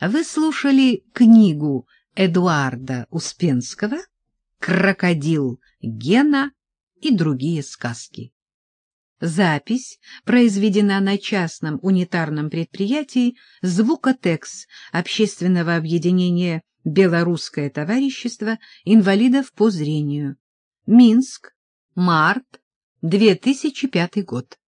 Вы слушали книгу Эдуарда Успенского «Крокодил Гена и другие сказки». Запись произведена на частном унитарном предприятии «Звукотекс» общественного объединения «Белорусское товарищество инвалидов по зрению». Минск, март 2005 год.